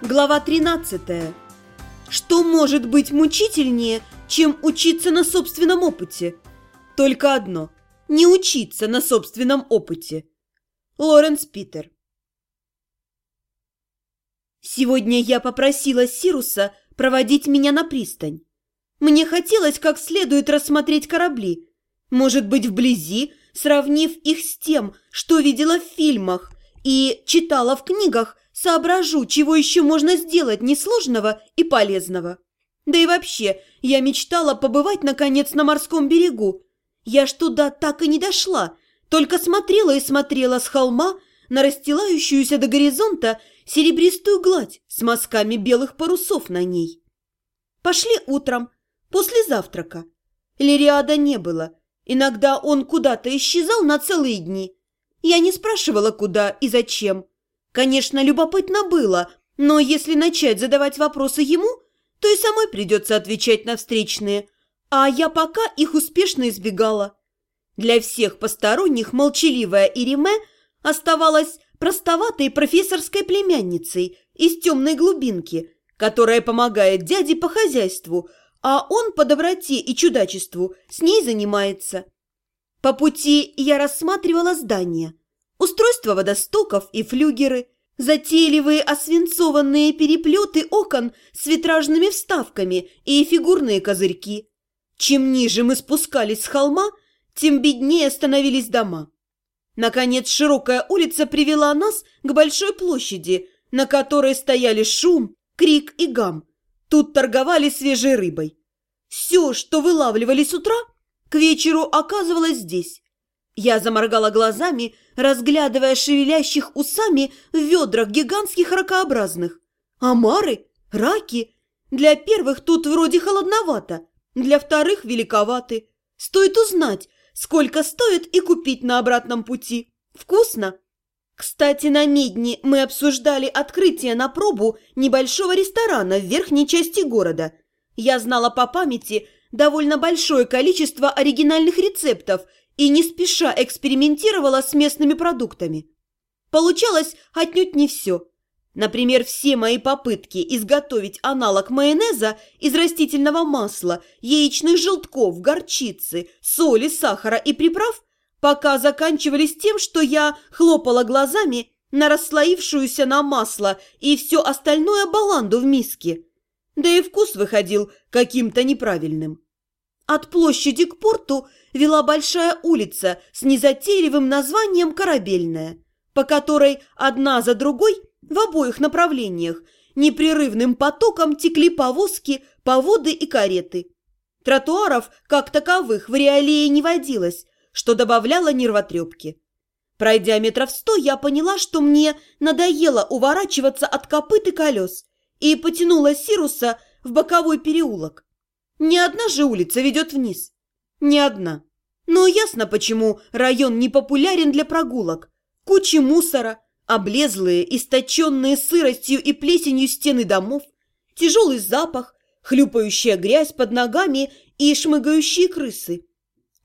Глава 13. Что может быть мучительнее, чем учиться на собственном опыте? Только одно – не учиться на собственном опыте. Лоренс Питер. Сегодня я попросила Сируса проводить меня на пристань. Мне хотелось как следует рассмотреть корабли. Может быть, вблизи, сравнив их с тем, что видела в фильмах и читала в книгах, Соображу, чего еще можно сделать несложного и полезного. Да и вообще, я мечтала побывать, наконец, на морском берегу. Я ж туда так и не дошла, только смотрела и смотрела с холма на расстилающуюся до горизонта серебристую гладь с мазками белых парусов на ней. Пошли утром, после завтрака. Лириада не было. Иногда он куда-то исчезал на целые дни. Я не спрашивала, куда и зачем. Конечно, любопытно было, но если начать задавать вопросы ему, то и самой придется отвечать на встречные, а я пока их успешно избегала. Для всех посторонних молчаливая Ириме оставалась простоватой профессорской племянницей из темной глубинки, которая помогает дяде по хозяйству, а он по доброте и чудачеству с ней занимается. По пути я рассматривала здания, устройство водостоков и флюгеры, затейливые освинцованные переплеты окон с витражными вставками и фигурные козырьки. Чем ниже мы спускались с холма, тем беднее становились дома. Наконец, широкая улица привела нас к большой площади, на которой стояли шум, крик и гам. Тут торговали свежей рыбой. Все, что вылавливали с утра, к вечеру оказывалось здесь. Я заморгала глазами, разглядывая шевелящих усами в ведрах гигантских ракообразных. Амары? Раки? Для первых тут вроде холодновато, для вторых великоваты. Стоит узнать, сколько стоит и купить на обратном пути. Вкусно? Кстати, на Медне мы обсуждали открытие на пробу небольшого ресторана в верхней части города. Я знала по памяти довольно большое количество оригинальных рецептов – и не спеша экспериментировала с местными продуктами. Получалось отнюдь не все. Например, все мои попытки изготовить аналог майонеза из растительного масла, яичных желтков, горчицы, соли, сахара и приправ пока заканчивались тем, что я хлопала глазами на расслоившуюся на масло и все остальное баланду в миске. Да и вкус выходил каким-то неправильным. От площади к порту вела большая улица с незатейливым названием «Корабельная», по которой одна за другой в обоих направлениях непрерывным потоком текли повозки, поводы и кареты. Тротуаров, как таковых, в реалии не водилось, что добавляло нервотрепки. Пройдя метров сто, я поняла, что мне надоело уворачиваться от копыт и колес, и потянула Сируса в боковой переулок. Ни одна же улица ведет вниз. Ни одна. Но ясно, почему район не популярен для прогулок. Кучи мусора, облезлые, источенные сыростью и плесенью стены домов, тяжелый запах, хлюпающая грязь под ногами и шмыгающие крысы.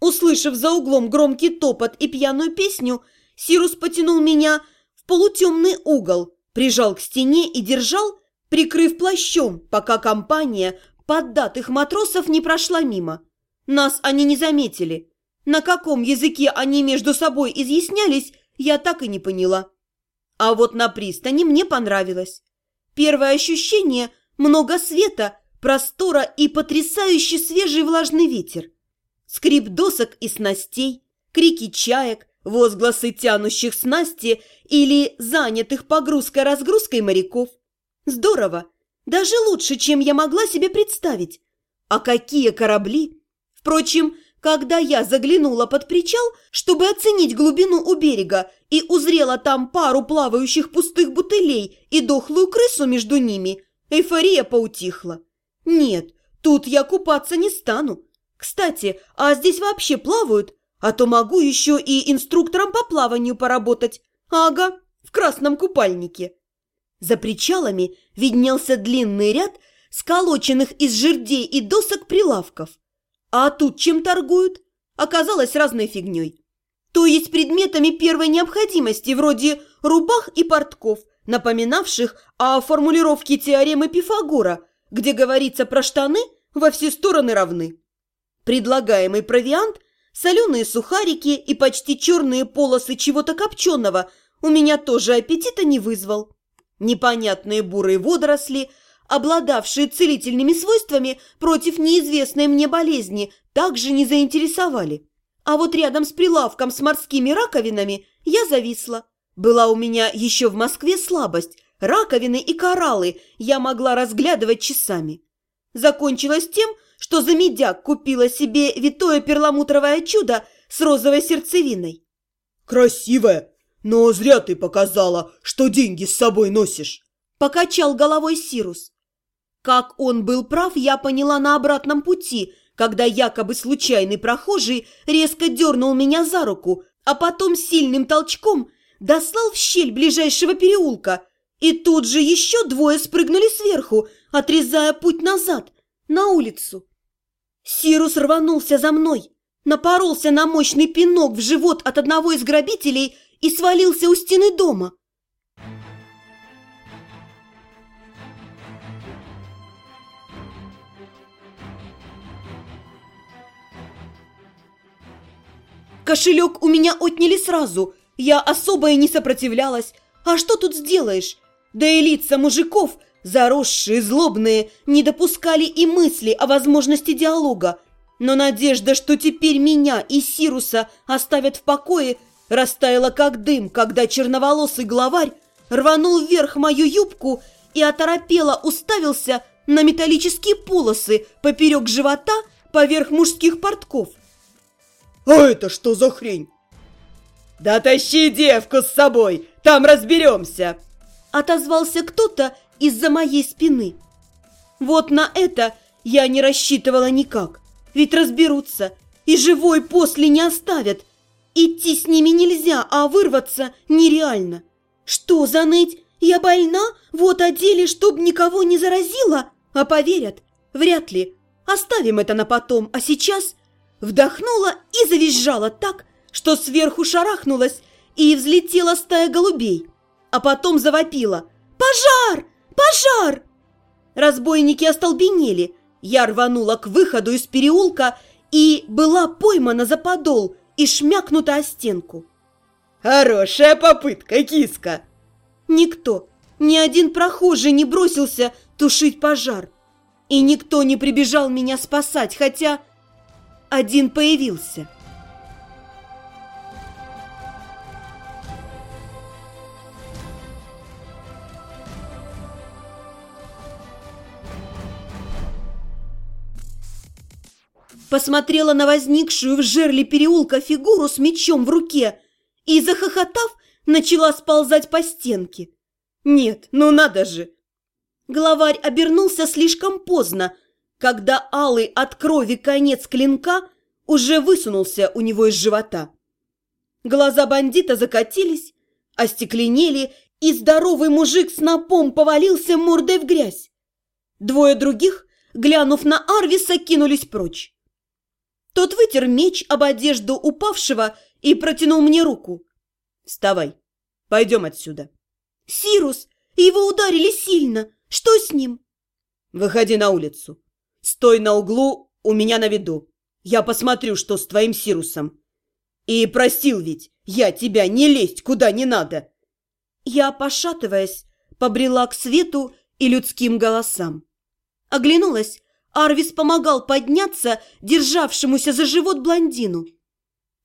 Услышав за углом громкий топот и пьяную песню, Сирус потянул меня в полутемный угол, прижал к стене и держал, прикрыв плащом, пока компания поддатых матросов не прошла мимо. Нас они не заметили. На каком языке они между собой изъяснялись, я так и не поняла. А вот на пристани мне понравилось. Первое ощущение – много света, простора и потрясающий свежий влажный ветер. Скрип досок и снастей, крики чаек, возгласы тянущих снасти или занятых погрузкой-разгрузкой моряков. Здорово! Даже лучше, чем я могла себе представить. А какие корабли! Впрочем, когда я заглянула под причал, чтобы оценить глубину у берега, и узрела там пару плавающих пустых бутылей и дохлую крысу между ними, эйфория поутихла. Нет, тут я купаться не стану. Кстати, а здесь вообще плавают? А то могу еще и инструктором по плаванию поработать. Ага, в красном купальнике. За причалами виднелся длинный ряд сколоченных из жердей и досок прилавков. А тут чем торгуют? Оказалось разной фигней. То есть предметами первой необходимости, вроде рубах и портков, напоминавших о формулировке теоремы Пифагора, где говорится про штаны во все стороны равны. Предлагаемый провиант – соленые сухарики и почти черные полосы чего-то копченого – у меня тоже аппетита не вызвал. Непонятные бурые водоросли, обладавшие целительными свойствами против неизвестной мне болезни, также не заинтересовали. А вот рядом с прилавком с морскими раковинами я зависла. Была у меня еще в Москве слабость. Раковины и кораллы я могла разглядывать часами. Закончилось тем, что за медяк купила себе витое перламутровое чудо с розовой сердцевиной. «Красивое, но зря ты показала, что деньги с собой носишь!» Покачал головой Сирус. Как он был прав, я поняла на обратном пути, когда якобы случайный прохожий резко дернул меня за руку, а потом сильным толчком дослал в щель ближайшего переулка. И тут же еще двое спрыгнули сверху, отрезая путь назад, на улицу. Сирус рванулся за мной, напоролся на мощный пинок в живот от одного из грабителей и свалился у стены дома. Кошелек у меня отняли сразу. Я особо и не сопротивлялась. А что тут сделаешь? Да и лица мужиков, заросшие, злобные, не допускали и мысли о возможности диалога. Но надежда, что теперь меня и Сируса оставят в покое, растаяла как дым, когда черноволосый главарь рванул вверх мою юбку и оторопело уставился на металлические полосы поперек живота поверх мужских портков. «А это что за хрень?» «Да тащи девку с собой, там разберемся!» Отозвался кто-то из-за моей спины. Вот на это я не рассчитывала никак, ведь разберутся и живой после не оставят – Идти с ними нельзя, а вырваться нереально. Что за ныть? Я больна? Вот одели, чтоб никого не заразила? А поверят? Вряд ли. Оставим это на потом, а сейчас... Вдохнула и завизжала так, что сверху шарахнулась и взлетела стая голубей. А потом завопила. «Пожар! Пожар!» Разбойники остолбенели. Я рванула к выходу из переулка и была поймана за подол – и шмякнута о стенку. «Хорошая попытка, киска!» Никто, ни один прохожий не бросился тушить пожар. И никто не прибежал меня спасать, хотя один появился – посмотрела на возникшую в жерле переулка фигуру с мечом в руке и, захохотав, начала сползать по стенке. Нет, ну надо же! Главарь обернулся слишком поздно, когда алый от крови конец клинка уже высунулся у него из живота. Глаза бандита закатились, остекленели, и здоровый мужик с напом повалился мордой в грязь. Двое других, глянув на Арвиса, кинулись прочь. Тот вытер меч об одежду упавшего и протянул мне руку. «Вставай, пойдем отсюда». «Сирус! Его ударили сильно! Что с ним?» «Выходи на улицу. Стой на углу у меня на виду. Я посмотрю, что с твоим Сирусом. И просил ведь я тебя не лезть куда не надо». Я, пошатываясь, побрела к свету и людским голосам. Оглянулась Арвис помогал подняться державшемуся за живот блондину.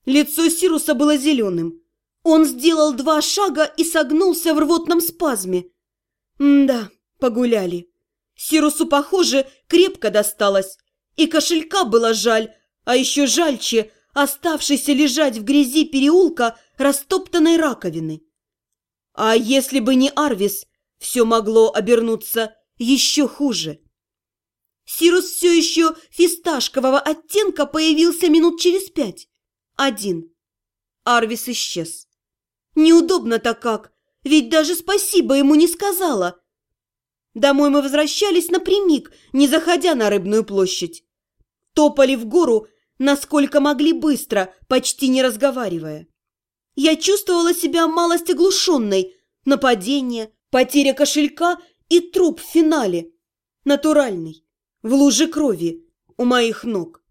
Лицо Сируса было зеленым. Он сделал два шага и согнулся в рвотном спазме. да, погуляли. Сирусу, похоже, крепко досталось. И кошелька было жаль, а еще жальче оставшийся лежать в грязи переулка растоптанной раковины. А если бы не Арвис, все могло обернуться еще хуже. Сирус все еще фисташкового оттенка появился минут через пять. Один. Арвис исчез. Неудобно-то как, ведь даже спасибо ему не сказала. Домой мы возвращались напрямик, не заходя на рыбную площадь. Топали в гору, насколько могли быстро, почти не разговаривая. Я чувствовала себя малость оглушенной. Нападение, Потеря кошелька и труп в финале. Натуральный. В луже крови. У моих ног.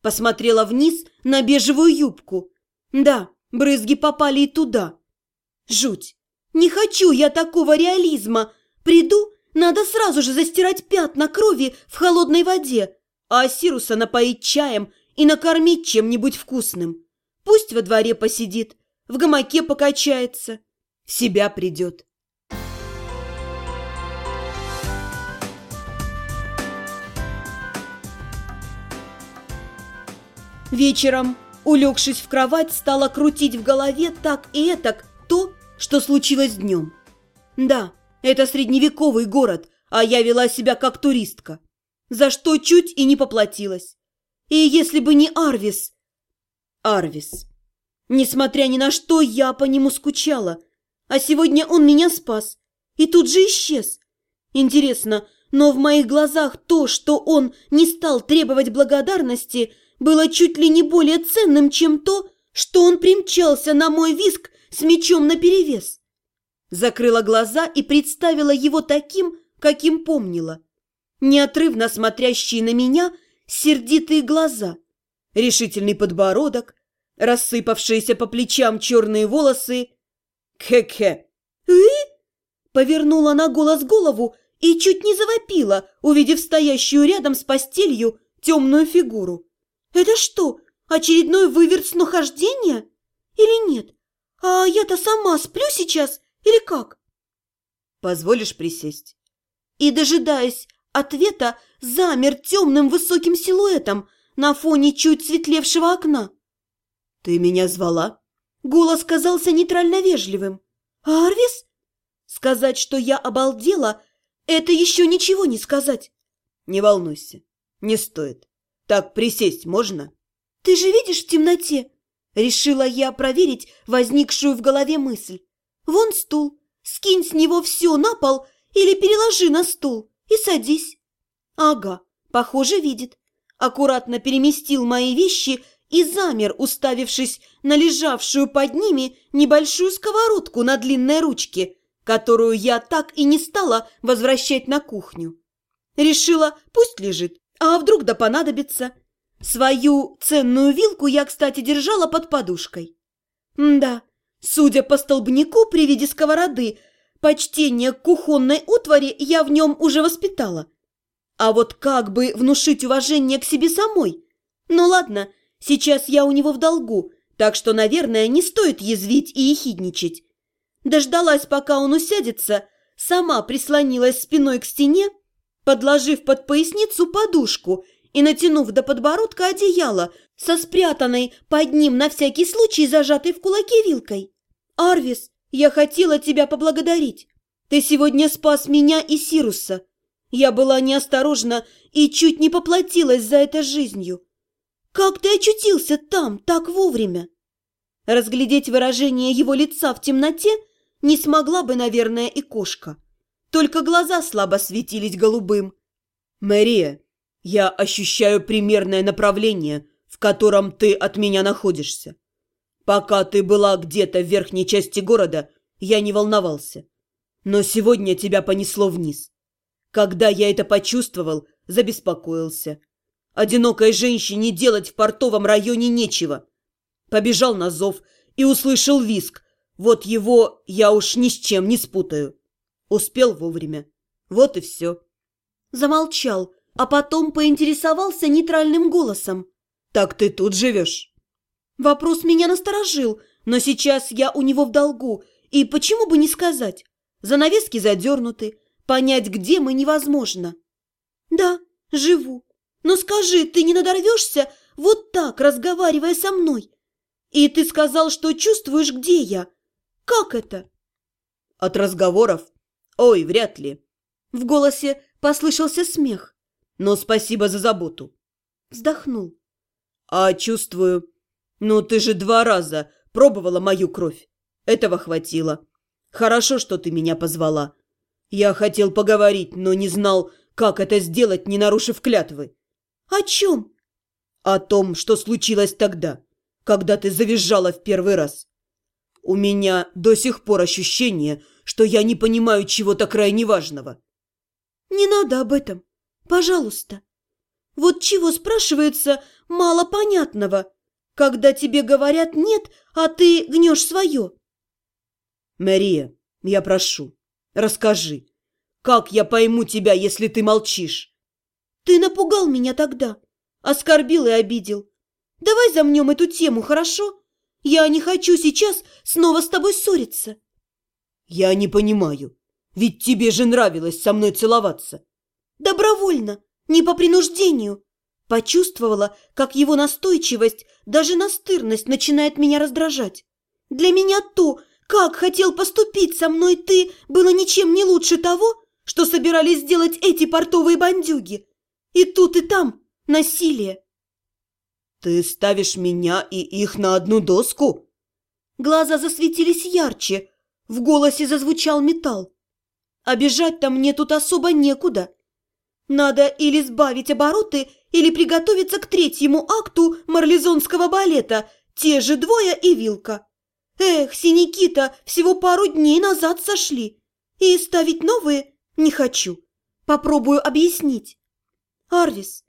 Посмотрела вниз на бежевую юбку. Да, брызги попали и туда. Жуть. Не хочу я такого реализма. Приду, надо сразу же застирать пятна крови в холодной воде, а Сируса напоить чаем и накормить чем-нибудь вкусным. Пусть во дворе посидит, в гамаке покачается, в себя придет. Вечером, улегшись в кровать, стала крутить в голове так и этак то, что случилось днем. Да, это средневековый город, а я вела себя как туристка. За что чуть и не поплатилась. И если бы не Арвис... Арвис. Несмотря ни на что, я по нему скучала. А сегодня он меня спас. И тут же исчез. Интересно, но в моих глазах то, что он не стал требовать благодарности, было чуть ли не более ценным, чем то, что он примчался на мой виск с мечом наперевес. Закрыла глаза и представила его таким, каким помнила. Неотрывно смотрящие на меня сердитые глаза, решительный подбородок, рассыпавшиеся по плечам черные волосы. «Хе-хе!» «Э?» Повернула на голос голову и чуть не завопила, увидев стоящую рядом с постелью темную фигуру. «Это что, очередной выверт снохождения? Или нет? А я-то сама сплю сейчас или как?» «Позволишь присесть?» И, дожидаясь ответа, замер темным высоким силуэтом на фоне чуть светлевшего окна. «Ты меня звала?» Голос казался нейтрально вежливым. «Арвис?» Сказать, что я обалдела, это еще ничего не сказать. «Не волнуйся, не стоит. Так присесть можно?» «Ты же видишь в темноте?» Решила я проверить возникшую в голове мысль. «Вон стул. Скинь с него все на пол или переложи на стул и садись». «Ага, похоже, видит». Аккуратно переместил мои вещи и замер, уставившись на лежавшую под ними небольшую сковородку на длинной ручке, которую я так и не стала возвращать на кухню. Решила, пусть лежит, а вдруг да понадобится. Свою ценную вилку я, кстати, держала под подушкой. Да, судя по столбнику при виде сковороды, почтение к кухонной утвари я в нем уже воспитала. А вот как бы внушить уважение к себе самой? Ну ладно, сейчас я у него в долгу, так что, наверное, не стоит язвить и ехидничать. Дождалась, пока он усядется, сама прислонилась спиной к стене, подложив под поясницу подушку и натянув до подбородка одеяло со спрятанной под ним на всякий случай зажатой в кулаке вилкой. «Арвис, я хотела тебя поблагодарить. Ты сегодня спас меня и Сируса. Я была неосторожна и чуть не поплатилась за это жизнью. Как ты очутился там так вовремя?» Разглядеть выражение его лица в темноте не смогла бы, наверное, и кошка. Только глаза слабо светились голубым. «Мэрия, я ощущаю примерное направление, в котором ты от меня находишься. Пока ты была где-то в верхней части города, я не волновался. Но сегодня тебя понесло вниз. Когда я это почувствовал, забеспокоился. Одинокой женщине делать в портовом районе нечего. Побежал на зов и услышал виск. Вот его я уж ни с чем не спутаю. Успел вовремя. Вот и все. Замолчал, а потом поинтересовался нейтральным голосом. «Так ты тут живешь?» Вопрос меня насторожил, но сейчас я у него в долгу, и почему бы не сказать? Занавески задернуты, понять, где мы, невозможно. «Да, живу. Но скажи, ты не надорвешься вот так, разговаривая со мной? И ты сказал, что чувствуешь, где я. Как это?» «От разговоров? Ой, вряд ли». В голосе послышался смех. «Но спасибо за заботу». Вздохнул. «А чувствую... Ну, ты же два раза пробовала мою кровь. Этого хватило. Хорошо, что ты меня позвала. Я хотел поговорить, но не знал, как это сделать, не нарушив клятвы. О чем? О том, что случилось тогда, когда ты завизжала в первый раз. У меня до сих пор ощущение, что я не понимаю чего-то крайне важного. Не надо об этом. Пожалуйста. Вот чего, спрашивается, мало понятного, когда тебе говорят «нет», а ты гнешь свое. Мария, я прошу, расскажи, как я пойму тебя, если ты молчишь? Ты напугал меня тогда, оскорбил и обидел. Давай замнем эту тему, хорошо? Я не хочу сейчас снова с тобой ссориться. Я не понимаю, ведь тебе же нравилось со мной целоваться. Добровольно, не по принуждению. Почувствовала, как его настойчивость, даже настырность начинает меня раздражать. Для меня то, как хотел поступить со мной ты, было ничем не лучше того, что собирались сделать эти портовые бандюги. И тут, и там насилие. Ты ставишь меня и их на одну доску? Глаза засветились ярче, в голосе зазвучал металл. Обижать-то мне тут особо некуда. Надо или сбавить обороты, или приготовиться к третьему акту марлезонского балета «Те же двое и вилка». Эх, синяки-то всего пару дней назад сошли. И ставить новые не хочу. Попробую объяснить. Арвис,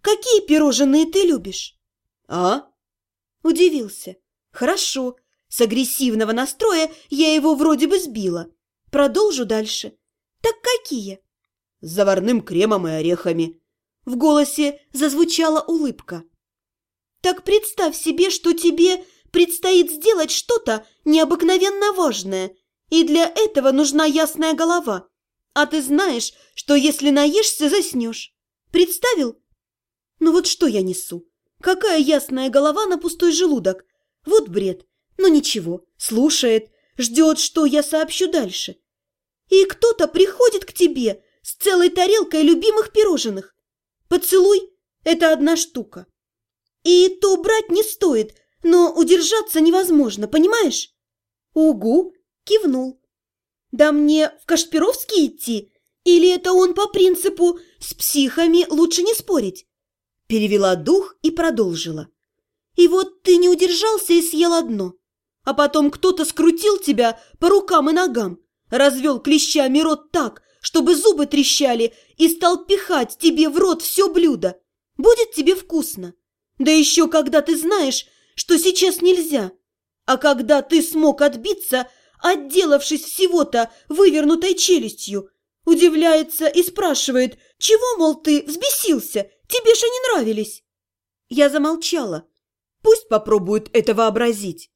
какие пирожные ты любишь? А? Удивился. Хорошо. С агрессивного настроя я его вроде бы сбила. Продолжу дальше. Так какие? С заварным кремом и орехами. В голосе зазвучала улыбка. Так представь себе, что тебе предстоит сделать что-то необыкновенно важное, и для этого нужна ясная голова. А ты знаешь, что если наешься, заснешь. Представил? Ну вот что я несу? Какая ясная голова на пустой желудок? Вот бред. Но ничего, слушает, ждет, что я сообщу дальше. И кто-то приходит к тебе с целой тарелкой любимых пирожных. Поцелуй – это одна штука. И то брать не стоит, но удержаться невозможно, понимаешь? Угу, кивнул. Да мне в Кашпировский идти? Или это он по принципу «с психами лучше не спорить»? Перевела дух и продолжила. И вот ты не удержался и съел одно. А потом кто-то скрутил тебя по рукам и ногам, развел клещами рот так, чтобы зубы трещали, и стал пихать тебе в рот все блюдо. Будет тебе вкусно. Да еще когда ты знаешь, что сейчас нельзя. А когда ты смог отбиться, отделавшись всего-то вывернутой челюстью, удивляется и спрашивает, чего, мол, ты взбесился, тебе же не нравились. Я замолчала. Пусть попробует это вообразить.